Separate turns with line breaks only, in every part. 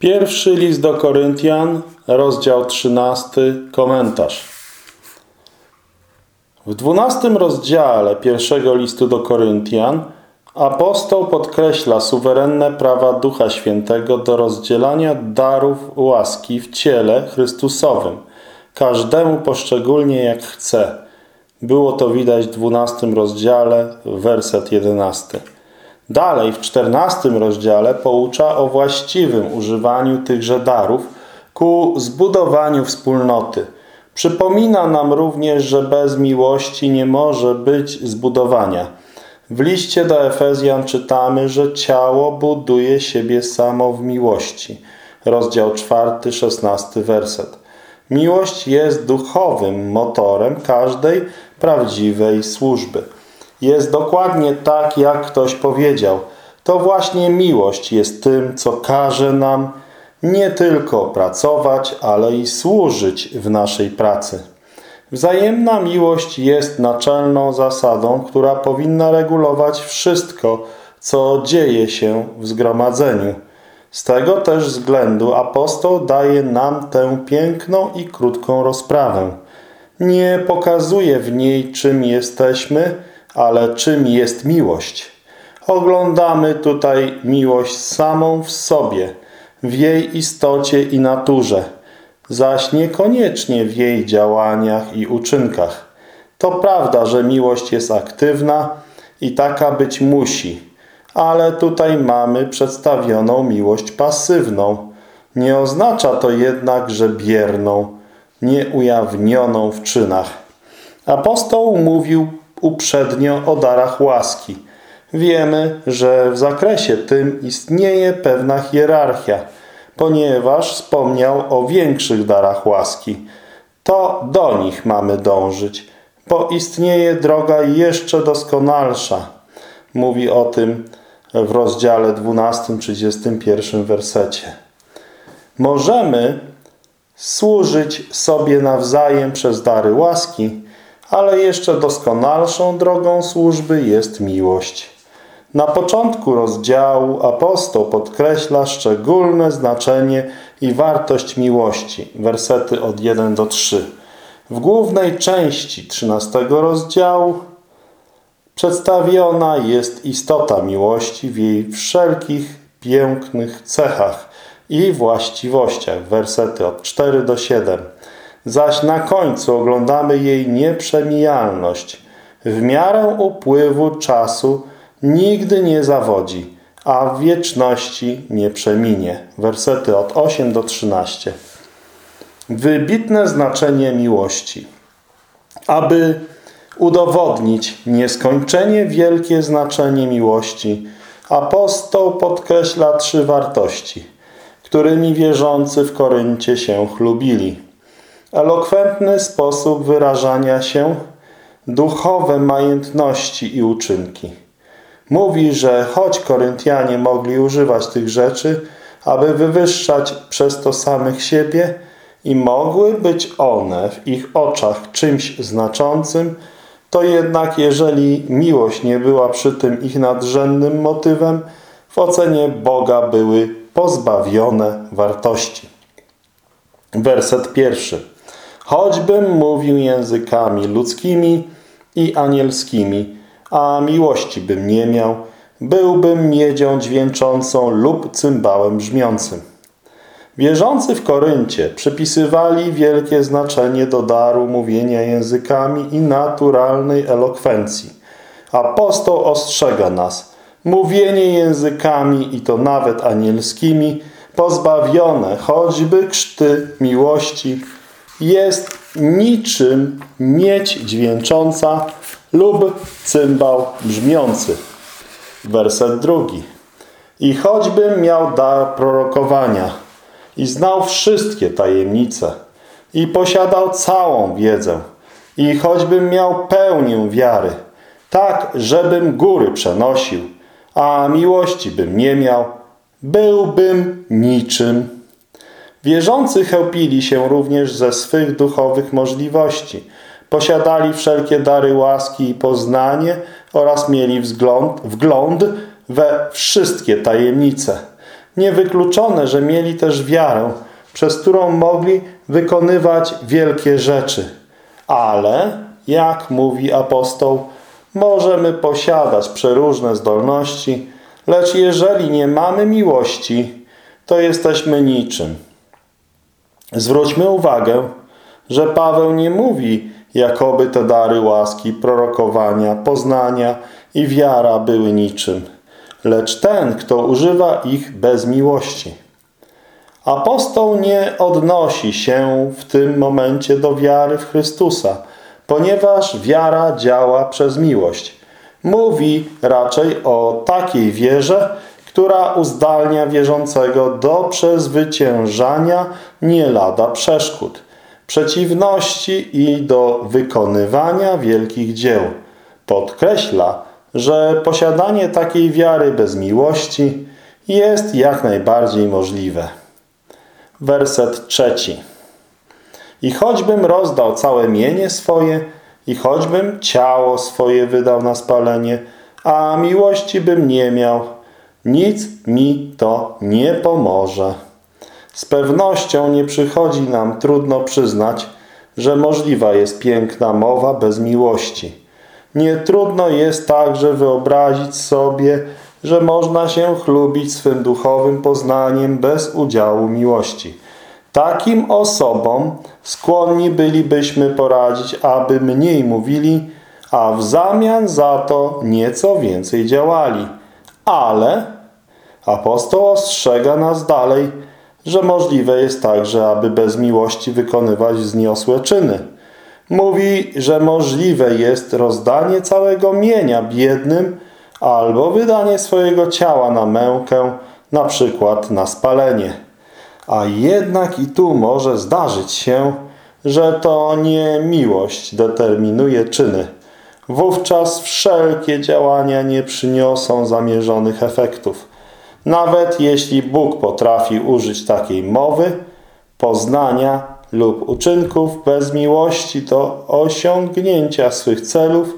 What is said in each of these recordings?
Pierwszy list do Koryntian, rozdział 13, komentarz. W dwunastym rozdziale pierwszego listu do Koryntian apostoł podkreśla suwerenne prawa Ducha Świętego do rozdzielania darów łaski w ciele Chrystusowym, każdemu poszczególnie jak chce. Było to widać w dwunastym rozdziale, werset jedenasty. Dalej w czternastym rozdziale poucza o właściwym używaniu tychże darów ku zbudowaniu wspólnoty. Przypomina nam również, że bez miłości nie może być zbudowania. W liście do Efezjan czytamy, że ciało buduje siebie samo w miłości. Rozdział czwarty, szesnasty werset. Miłość jest duchowym motorem każdej prawdziwej służby. Jest dokładnie tak, jak ktoś powiedział. To właśnie miłość jest tym, co każe nam nie tylko pracować, ale i służyć w naszej pracy. Wzajemna miłość jest naczelną zasadą, która powinna regulować wszystko, co dzieje się w zgromadzeniu. Z tego też względu apostoł daje nam tę piękną i krótką rozprawę. Nie pokazuje w niej, czym jesteśmy, ale czym jest miłość? Oglądamy tutaj miłość samą w sobie, w jej istocie i naturze, zaś niekoniecznie w jej działaniach i uczynkach. To prawda, że miłość jest aktywna i taka być musi, ale tutaj mamy przedstawioną miłość pasywną. Nie oznacza to jednak, że bierną, nieujawnioną w czynach. Apostoł mówił uprzednio o darach łaski. Wiemy, że w zakresie tym istnieje pewna hierarchia, ponieważ wspomniał o większych darach łaski. To do nich mamy dążyć, bo istnieje droga jeszcze doskonalsza. Mówi o tym w rozdziale 12, 31 wersecie. Możemy służyć sobie nawzajem przez dary łaski, ale jeszcze doskonalszą drogą służby jest miłość. Na początku rozdziału apostoł podkreśla szczególne znaczenie i wartość miłości. Wersety od 1 do 3. W głównej części 13 rozdziału przedstawiona jest istota miłości w jej wszelkich pięknych cechach i właściwościach. Wersety od 4 do 7 zaś na końcu oglądamy jej nieprzemijalność. W miarę upływu czasu nigdy nie zawodzi, a w wieczności nie przeminie. Wersety od 8 do 13. Wybitne znaczenie miłości. Aby udowodnić nieskończenie wielkie znaczenie miłości, apostoł podkreśla trzy wartości, którymi wierzący w Koryncie się chlubili elokwentny sposób wyrażania się, duchowe majętności i uczynki. Mówi, że choć Koryntianie mogli używać tych rzeczy, aby wywyższać przez to samych siebie i mogły być one w ich oczach czymś znaczącym, to jednak jeżeli miłość nie była przy tym ich nadrzędnym motywem, w ocenie Boga były pozbawione wartości. Werset pierwszy. Choćbym mówił językami ludzkimi i anielskimi, a miłości bym nie miał, byłbym miedzią dźwięczącą lub cymbałem brzmiącym. Wierzący w Koryncie przypisywali wielkie znaczenie do daru mówienia językami i naturalnej elokwencji. Apostoł ostrzega nas. Mówienie językami i to nawet anielskimi, pozbawione choćby krzty miłości, jest niczym miedź dźwięcząca lub cymbał brzmiący. Werset drugi. I choćbym miał dar prorokowania i znał wszystkie tajemnice i posiadał całą wiedzę i choćbym miał pełnię wiary, tak żebym góry przenosił, a miłości bym nie miał, byłbym niczym Wierzący chełpili się również ze swych duchowych możliwości. Posiadali wszelkie dary łaski i poznanie oraz mieli wzgląd, wgląd we wszystkie tajemnice. Niewykluczone, że mieli też wiarę, przez którą mogli wykonywać wielkie rzeczy. Ale, jak mówi apostoł, możemy posiadać przeróżne zdolności, lecz jeżeli nie mamy miłości, to jesteśmy niczym. Zwróćmy uwagę, że Paweł nie mówi, jakoby te dary łaski, prorokowania, poznania i wiara były niczym, lecz ten, kto używa ich bez miłości. Apostoł nie odnosi się w tym momencie do wiary w Chrystusa, ponieważ wiara działa przez miłość. Mówi raczej o takiej wierze, która uzdalnia wierzącego do przezwyciężania nie lada przeszkód, przeciwności i do wykonywania wielkich dzieł. Podkreśla, że posiadanie takiej wiary bez miłości jest jak najbardziej możliwe. Werset trzeci. I choćbym rozdał całe mienie swoje, i choćbym ciało swoje wydał na spalenie, a miłości bym nie miał, nic mi to nie pomoże. Z pewnością nie przychodzi nam trudno przyznać, że możliwa jest piękna mowa bez miłości. Nie trudno jest także wyobrazić sobie, że można się chlubić swym duchowym poznaniem bez udziału miłości. Takim osobom skłonni bylibyśmy poradzić, aby mniej mówili, a w zamian za to nieco więcej działali. Ale apostoł ostrzega nas dalej, że możliwe jest także, aby bez miłości wykonywać zniosłe czyny. Mówi, że możliwe jest rozdanie całego mienia biednym albo wydanie swojego ciała na mękę, na przykład na spalenie. A jednak i tu może zdarzyć się, że to nie miłość determinuje czyny. Wówczas wszelkie działania nie przyniosą zamierzonych efektów. Nawet jeśli Bóg potrafi użyć takiej mowy, poznania lub uczynków bez miłości do osiągnięcia swych celów,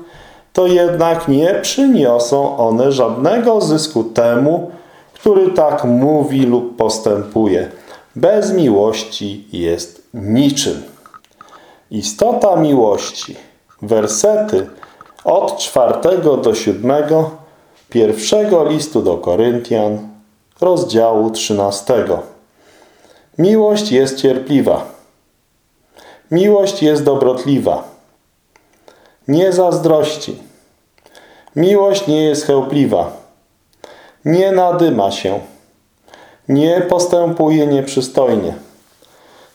to jednak nie przyniosą one żadnego zysku temu, który tak mówi lub postępuje. Bez miłości jest niczym. Istota miłości. Wersety od czwartego do siódmego pierwszego listu do Koryntian, rozdziału trzynastego. Miłość jest cierpliwa. Miłość jest dobrotliwa. Nie zazdrości. Miłość nie jest chełpliwa. Nie nadyma się. Nie postępuje nieprzystojnie.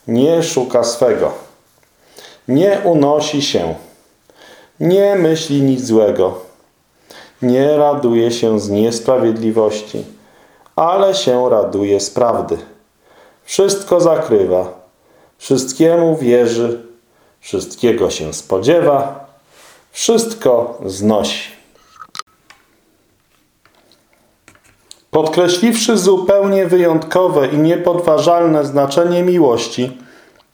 Nie szuka swego. Nie unosi się. Nie myśli nic złego. Nie raduje się z niesprawiedliwości, ale się raduje z prawdy. Wszystko zakrywa. Wszystkiemu wierzy. Wszystkiego się spodziewa. Wszystko znosi. Podkreśliwszy zupełnie wyjątkowe i niepodważalne znaczenie miłości,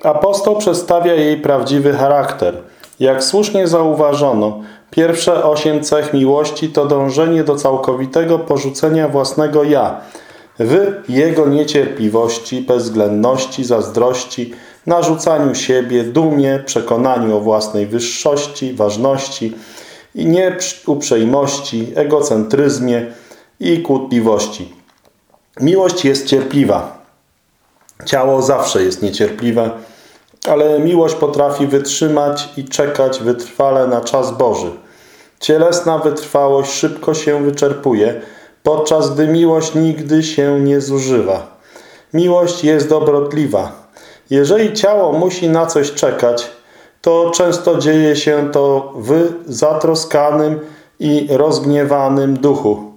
apostoł przedstawia jej prawdziwy charakter. Jak słusznie zauważono, pierwsze osiem cech miłości to dążenie do całkowitego porzucenia własnego ja, w jego niecierpliwości, bezwzględności, zazdrości, narzucaniu siebie, dumie, przekonaniu o własnej wyższości, ważności i nieuprzejmości, egocentryzmie, i kłótliwości. Miłość jest cierpliwa. Ciało zawsze jest niecierpliwe, ale miłość potrafi wytrzymać i czekać wytrwale na czas Boży. Cielesna wytrwałość szybko się wyczerpuje, podczas gdy miłość nigdy się nie zużywa. Miłość jest dobrotliwa. Jeżeli ciało musi na coś czekać, to często dzieje się to w zatroskanym i rozgniewanym duchu.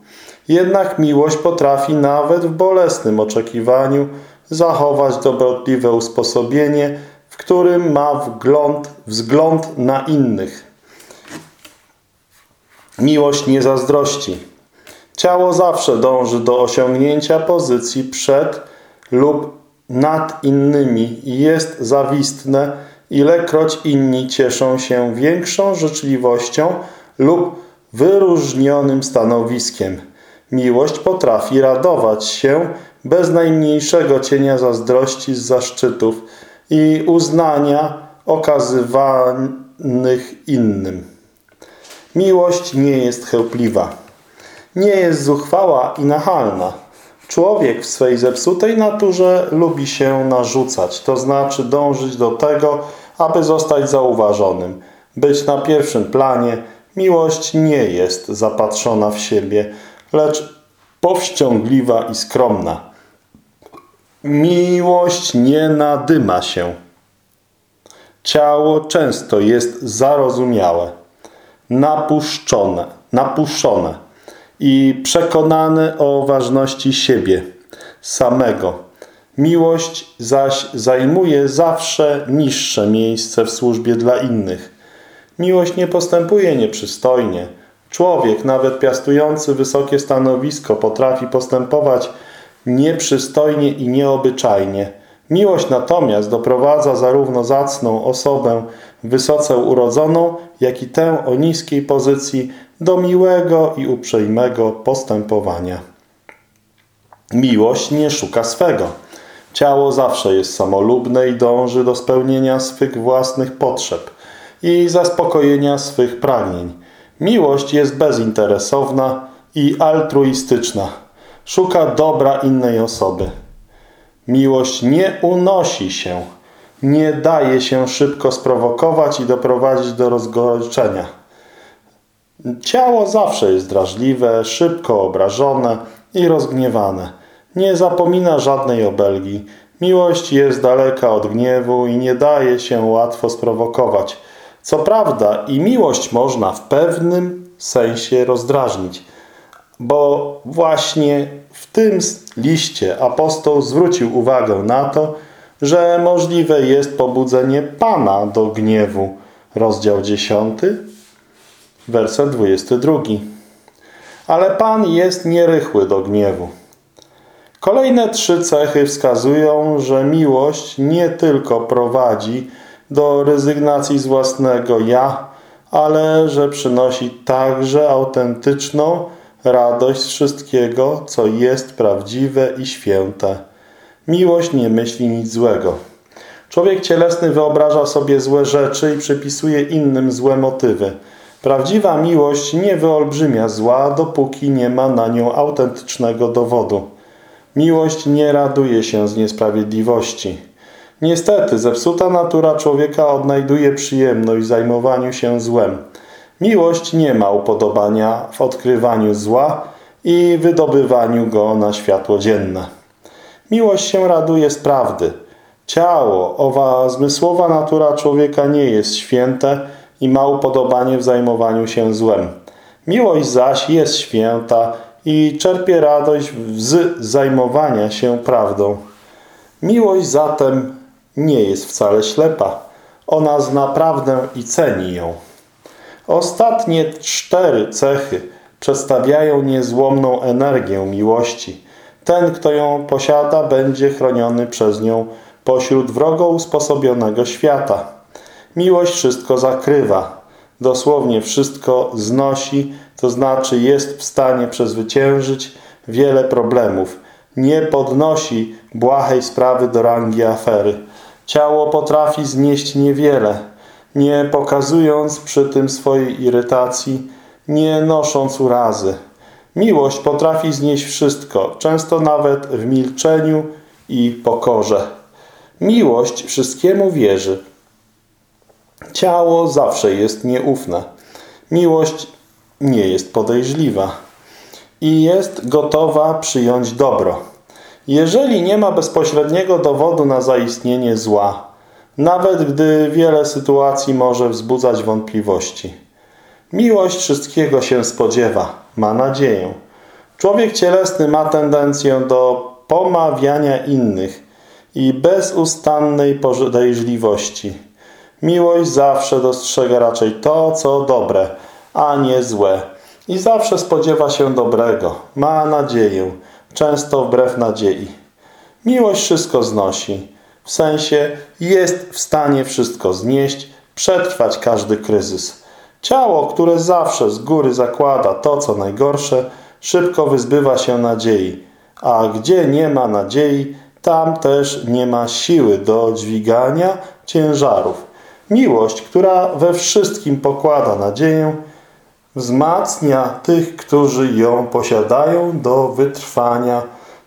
Jednak miłość potrafi nawet w bolesnym oczekiwaniu zachować dobrotliwe usposobienie, w którym ma wgląd, wzgląd na innych. Miłość nie zazdrości. Ciało zawsze dąży do osiągnięcia pozycji przed lub nad innymi i jest zawistne, ilekroć inni cieszą się większą życzliwością lub wyróżnionym stanowiskiem. Miłość potrafi radować się bez najmniejszego cienia zazdrości z zaszczytów i uznania okazywanych innym. Miłość nie jest chełpliwa. Nie jest zuchwała i nachalna. Człowiek w swej zepsutej naturze lubi się narzucać, to znaczy dążyć do tego, aby zostać zauważonym, być na pierwszym planie. Miłość nie jest zapatrzona w siebie, lecz powściągliwa i skromna. Miłość nie nadyma się. Ciało często jest zarozumiałe, napuszczone, napuszczone i przekonane o ważności siebie samego. Miłość zaś zajmuje zawsze niższe miejsce w służbie dla innych. Miłość nie postępuje nieprzystojnie. Człowiek, nawet piastujący wysokie stanowisko, potrafi postępować nieprzystojnie i nieobyczajnie. Miłość natomiast doprowadza zarówno zacną osobę wysoce urodzoną, jak i tę o niskiej pozycji do miłego i uprzejmego postępowania. Miłość nie szuka swego. Ciało zawsze jest samolubne i dąży do spełnienia swych własnych potrzeb i zaspokojenia swych pragnień. Miłość jest bezinteresowna i altruistyczna. Szuka dobra innej osoby. Miłość nie unosi się, nie daje się szybko sprowokować i doprowadzić do rozgorczenia. Ciało zawsze jest drażliwe, szybko obrażone i rozgniewane. Nie zapomina żadnej obelgi. Miłość jest daleka od gniewu i nie daje się łatwo sprowokować. Co prawda i miłość można w pewnym sensie rozdrażnić, bo właśnie w tym liście apostoł zwrócił uwagę na to, że możliwe jest pobudzenie Pana do gniewu. Rozdział 10, werset 22. Ale Pan jest nierychły do gniewu. Kolejne trzy cechy wskazują, że miłość nie tylko prowadzi do rezygnacji z własnego ja, ale że przynosi także autentyczną radość wszystkiego, co jest prawdziwe i święte. Miłość nie myśli nic złego. Człowiek cielesny wyobraża sobie złe rzeczy i przypisuje innym złe motywy. Prawdziwa miłość nie wyolbrzymia zła, dopóki nie ma na nią autentycznego dowodu. Miłość nie raduje się z niesprawiedliwości. Niestety, zepsuta natura człowieka odnajduje przyjemność w zajmowaniu się złem. Miłość nie ma upodobania w odkrywaniu zła i wydobywaniu go na światło dzienne. Miłość się raduje z prawdy. Ciało, owa zmysłowa natura człowieka nie jest święte i ma upodobanie w zajmowaniu się złem. Miłość zaś jest święta i czerpie radość z zajmowania się prawdą. Miłość zatem nie jest wcale ślepa. Ona zna prawdę i ceni ją. Ostatnie cztery cechy przedstawiają niezłomną energię miłości. Ten, kto ją posiada, będzie chroniony przez nią pośród wrogo usposobionego świata. Miłość wszystko zakrywa. Dosłownie wszystko znosi, to znaczy jest w stanie przezwyciężyć wiele problemów. Nie podnosi błahej sprawy do rangi afery. Ciało potrafi znieść niewiele, nie pokazując przy tym swojej irytacji, nie nosząc urazy. Miłość potrafi znieść wszystko, często nawet w milczeniu i pokorze. Miłość wszystkiemu wierzy. Ciało zawsze jest nieufne. Miłość nie jest podejrzliwa i jest gotowa przyjąć dobro. Jeżeli nie ma bezpośredniego dowodu na zaistnienie zła, nawet gdy wiele sytuacji może wzbudzać wątpliwości. Miłość wszystkiego się spodziewa, ma nadzieję. Człowiek cielesny ma tendencję do pomawiania innych i bezustannej podejrzliwości. Miłość zawsze dostrzega raczej to, co dobre, a nie złe. I zawsze spodziewa się dobrego, ma nadzieję, często wbrew nadziei. Miłość wszystko znosi, w sensie jest w stanie wszystko znieść, przetrwać każdy kryzys. Ciało, które zawsze z góry zakłada to, co najgorsze, szybko wyzbywa się nadziei, a gdzie nie ma nadziei, tam też nie ma siły do dźwigania ciężarów. Miłość, która we wszystkim pokłada nadzieję, wzmacnia tych, którzy ją posiadają do wytrwania,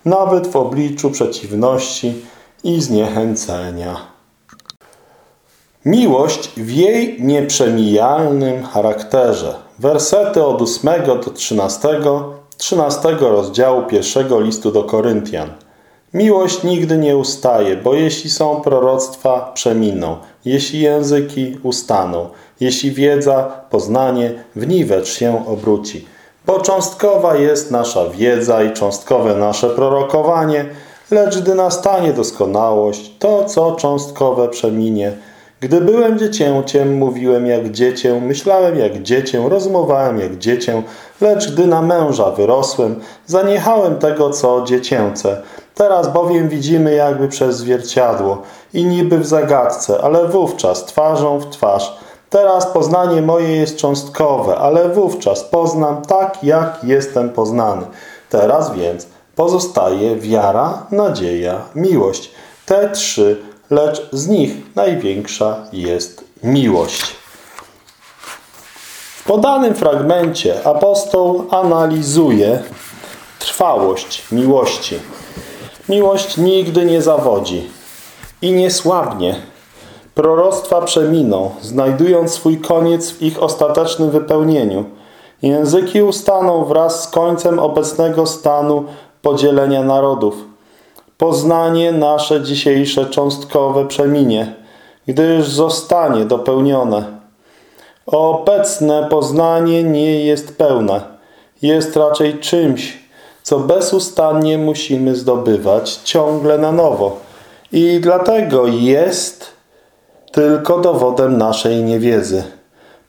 nawet w obliczu przeciwności i zniechęcenia. Miłość w jej nieprzemijalnym charakterze. Wersety od 8 do 13, 13 rozdziału pierwszego listu do Koryntian. Miłość nigdy nie ustaje, bo jeśli są proroctwa, przeminą, jeśli języki ustaną, jeśli wiedza, poznanie, w niwecz się obróci. Bo cząstkowa jest nasza wiedza i cząstkowe nasze prorokowanie, lecz gdy nastanie doskonałość, to co cząstkowe przeminie. Gdy byłem dziecięciem, mówiłem jak dziecię, myślałem jak dziecię, rozmowałem jak dziecię, lecz gdy na męża wyrosłem, zaniechałem tego, co dziecięce. Teraz bowiem widzimy jakby przez zwierciadło i niby w zagadce, ale wówczas twarzą w twarz. Teraz poznanie moje jest cząstkowe, ale wówczas poznam tak, jak jestem poznany. Teraz więc pozostaje wiara, nadzieja, miłość. Te trzy, lecz z nich największa jest miłość. W podanym fragmencie apostoł analizuje trwałość miłości. Miłość nigdy nie zawodzi i nie słabnie. Proroctwa przeminą, znajdując swój koniec w ich ostatecznym wypełnieniu. Języki ustaną wraz z końcem obecnego stanu podzielenia narodów. Poznanie nasze dzisiejsze cząstkowe przeminie, gdyż zostanie dopełnione. Obecne poznanie nie jest pełne. Jest raczej czymś, co bezustannie musimy zdobywać ciągle na nowo. I dlatego jest tylko dowodem naszej niewiedzy.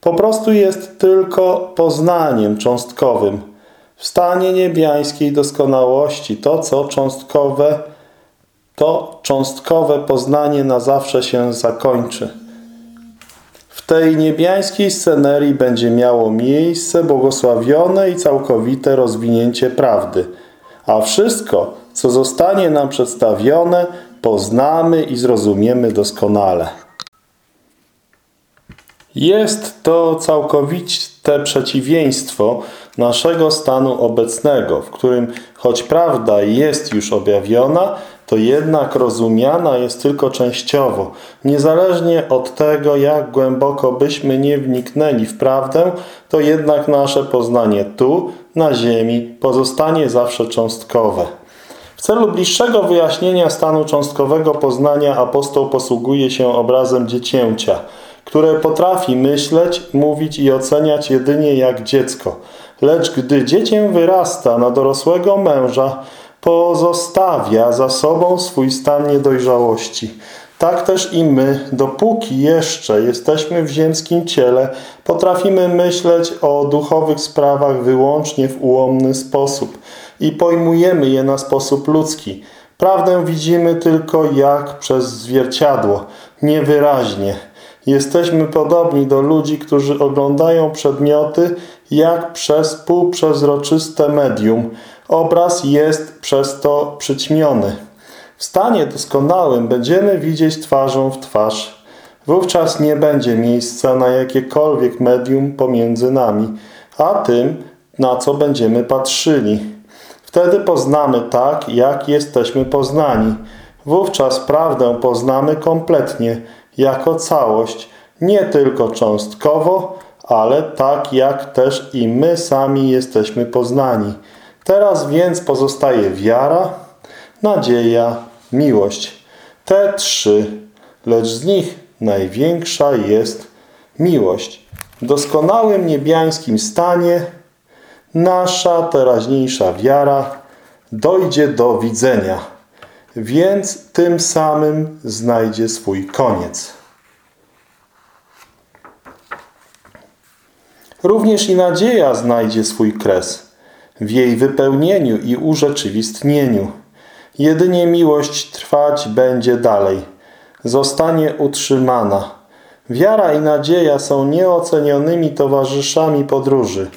Po prostu jest tylko poznaniem cząstkowym. W stanie niebiańskiej doskonałości to, co cząstkowe, to cząstkowe poznanie na zawsze się zakończy. W tej niebiańskiej scenerii będzie miało miejsce błogosławione i całkowite rozwinięcie prawdy. A wszystko, co zostanie nam przedstawione, poznamy i zrozumiemy doskonale. Jest to całkowite przeciwieństwo naszego stanu obecnego, w którym choć prawda jest już objawiona, to jednak rozumiana jest tylko częściowo. Niezależnie od tego, jak głęboko byśmy nie wniknęli w prawdę, to jednak nasze poznanie tu, na ziemi, pozostanie zawsze cząstkowe. W celu bliższego wyjaśnienia stanu cząstkowego poznania apostoł posługuje się obrazem dziecięcia, które potrafi myśleć, mówić i oceniać jedynie jak dziecko. Lecz gdy dziecię wyrasta na dorosłego męża, pozostawia za sobą swój stan niedojrzałości. Tak też i my, dopóki jeszcze jesteśmy w ziemskim ciele, potrafimy myśleć o duchowych sprawach wyłącznie w ułomny sposób i pojmujemy je na sposób ludzki. Prawdę widzimy tylko jak przez zwierciadło, niewyraźnie. Jesteśmy podobni do ludzi, którzy oglądają przedmioty jak przez półprzezroczyste medium. Obraz jest przez to przyćmiony. W stanie doskonałym będziemy widzieć twarzą w twarz. Wówczas nie będzie miejsca na jakiekolwiek medium pomiędzy nami, a tym, na co będziemy patrzyli. Wtedy poznamy tak, jak jesteśmy poznani. Wówczas prawdę poznamy kompletnie, jako całość, nie tylko cząstkowo, ale tak jak też i my sami jesteśmy poznani. Teraz więc pozostaje wiara, nadzieja, miłość. Te trzy, lecz z nich największa jest miłość. W doskonałym niebiańskim stanie nasza teraźniejsza wiara dojdzie do widzenia, więc tym samym znajdzie swój koniec. Również i nadzieja znajdzie swój kres w jej wypełnieniu i urzeczywistnieniu. Jedynie miłość trwać będzie dalej, zostanie utrzymana. Wiara i nadzieja są nieocenionymi towarzyszami podróży.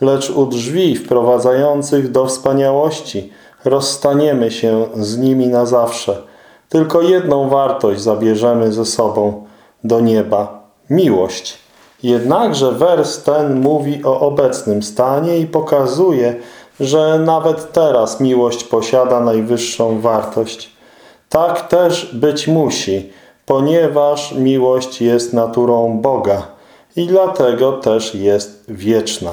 lecz u drzwi wprowadzających do wspaniałości rozstaniemy się z nimi na zawsze. Tylko jedną wartość zabierzemy ze sobą do nieba – miłość. Jednakże wers ten mówi o obecnym stanie i pokazuje, że nawet teraz miłość posiada najwyższą wartość. Tak też być musi, ponieważ miłość jest naturą Boga i dlatego też jest wieczna.